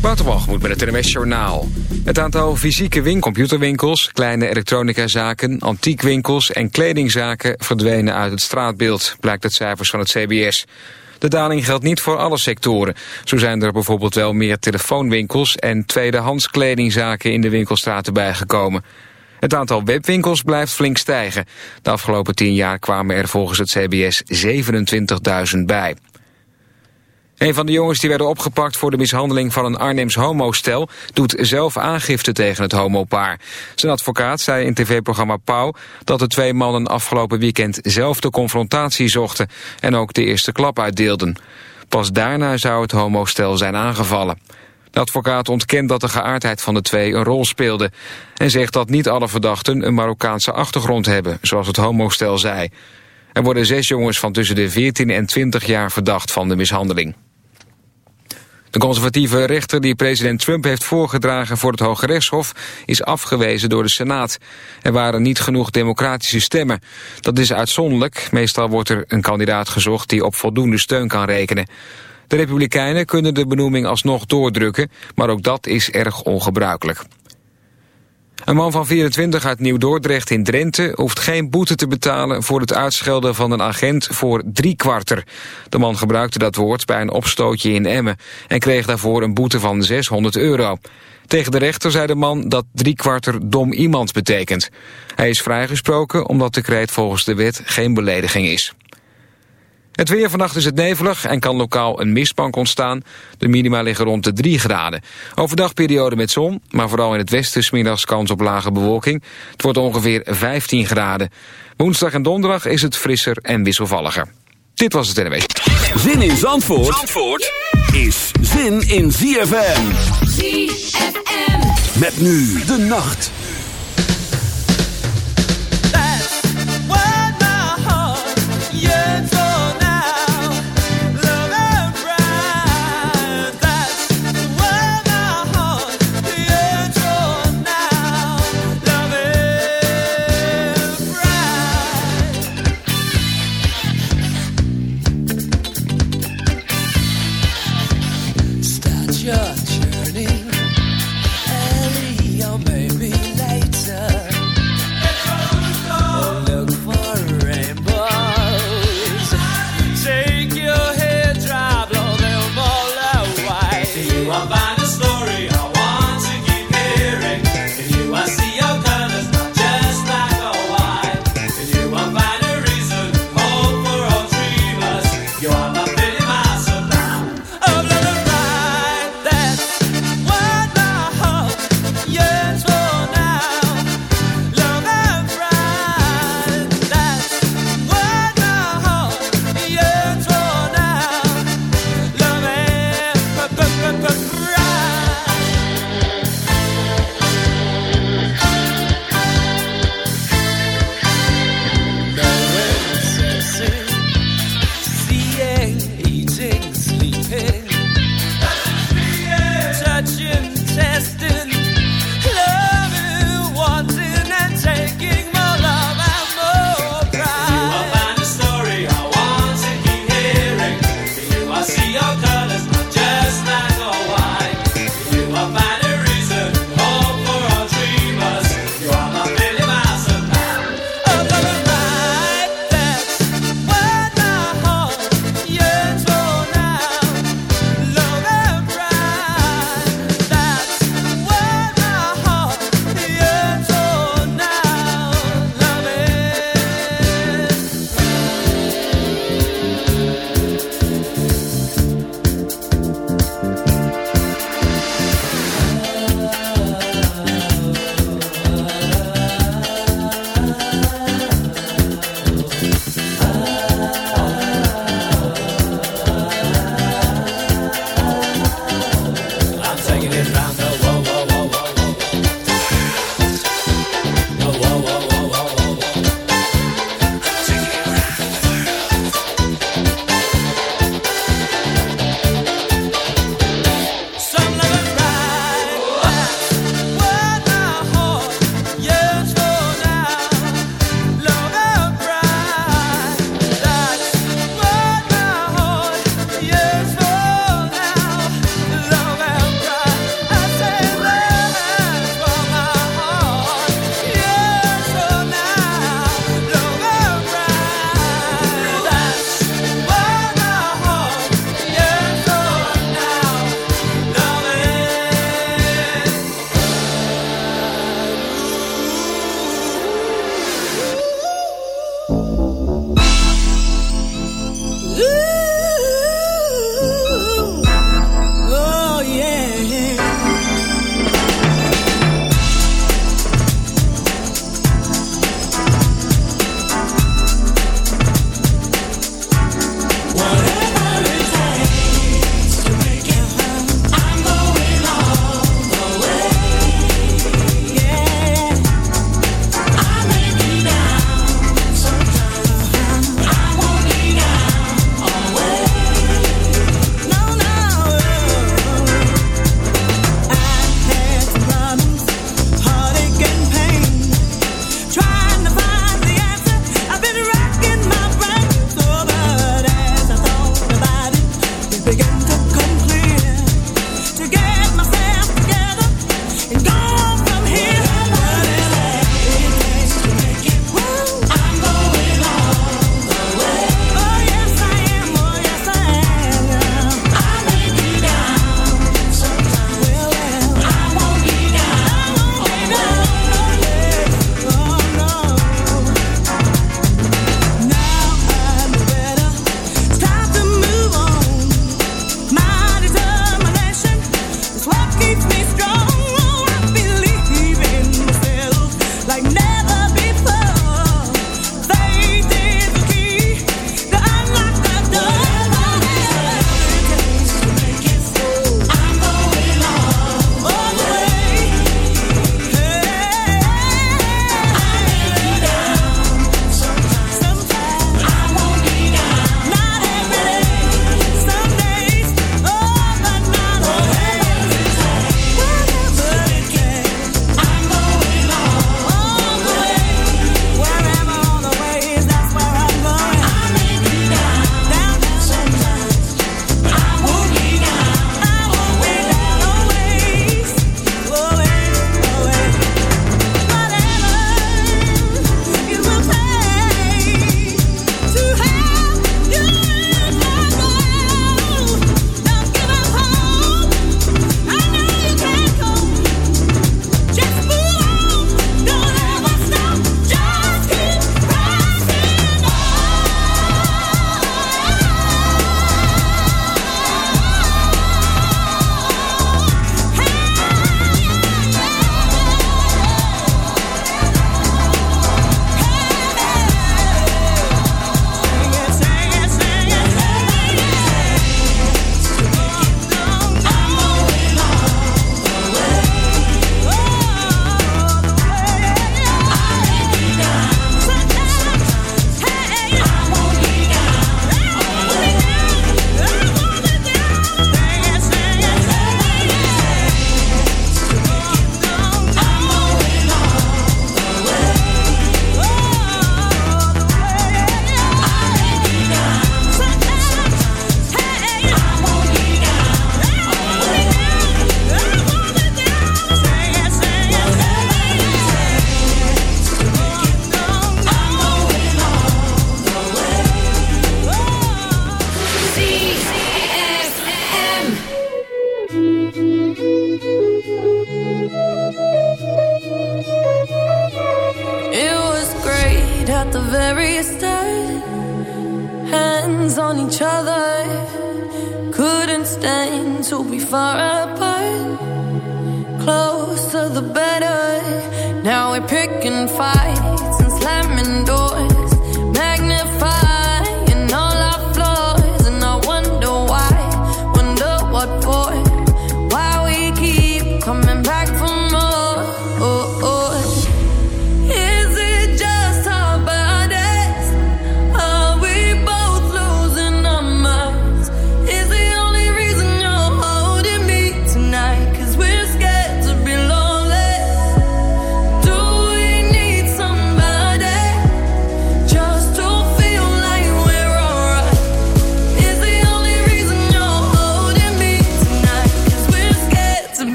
Waterwalgemoed met het NMS Journaal. Het aantal fysieke win computerwinkels, kleine elektronicazaken, antiekwinkels en kledingzaken verdwenen uit het straatbeeld, blijkt uit cijfers van het CBS. De daling geldt niet voor alle sectoren. Zo zijn er bijvoorbeeld wel meer telefoonwinkels en tweedehands kledingzaken in de winkelstraten bijgekomen. Het aantal webwinkels blijft flink stijgen. De afgelopen tien jaar kwamen er volgens het CBS 27.000 bij. Een van de jongens die werden opgepakt voor de mishandeling van een Arnhems homostel doet zelf aangifte tegen het homopaar. Zijn advocaat zei in tv-programma Pauw dat de twee mannen afgelopen weekend zelf de confrontatie zochten en ook de eerste klap uitdeelden. Pas daarna zou het homostel zijn aangevallen. De advocaat ontkent dat de geaardheid van de twee een rol speelde... en zegt dat niet alle verdachten een Marokkaanse achtergrond hebben, zoals het homostel zei. Er worden zes jongens van tussen de 14 en 20 jaar verdacht van de mishandeling. De conservatieve rechter die president Trump heeft voorgedragen voor het Hoge Rechtshof is afgewezen door de Senaat. Er waren niet genoeg democratische stemmen. Dat is uitzonderlijk. Meestal wordt er een kandidaat gezocht die op voldoende steun kan rekenen. De Republikeinen kunnen de benoeming alsnog doordrukken, maar ook dat is erg ongebruikelijk. Een man van 24 uit Nieuw-Dordrecht in Drenthe hoeft geen boete te betalen voor het uitschelden van een agent voor drie kwarter. De man gebruikte dat woord bij een opstootje in Emmen en kreeg daarvoor een boete van 600 euro. Tegen de rechter zei de man dat drie kwarter dom iemand betekent. Hij is vrijgesproken omdat de kreet volgens de wet geen belediging is. Het weer vannacht is het nevelig en kan lokaal een mistbank ontstaan. De minima liggen rond de 3 graden. Overdag periode met zon, maar vooral in het westen smiddags kans op lage bewolking. Het wordt ongeveer 15 graden. Woensdag en donderdag is het frisser en wisselvalliger. Dit was het NW. Zin in Zandvoort, Zandvoort is zin in ZFM. ZFM. Met nu de nacht.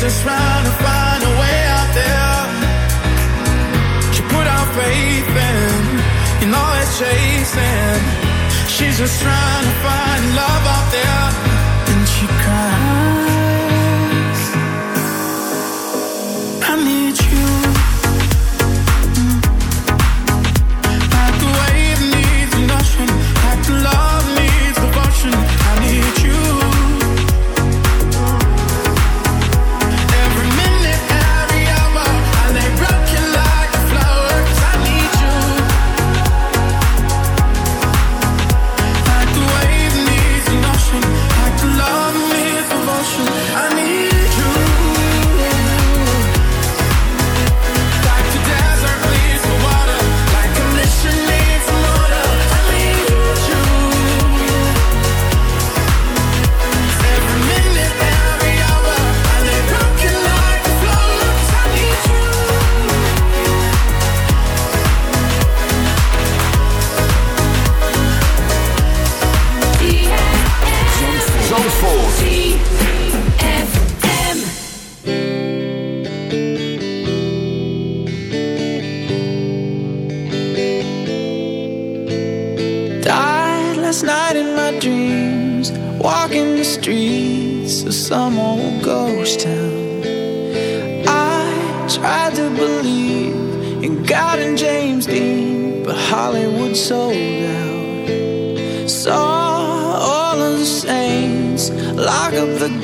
just trying to find a way out there. She put out faith in, you know it's chasing. She's just trying to find love out there.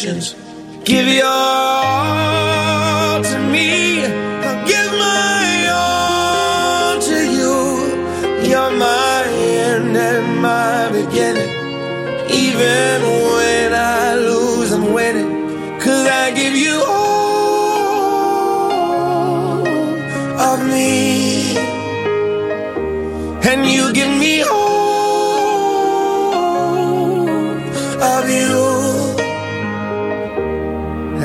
actions. Give your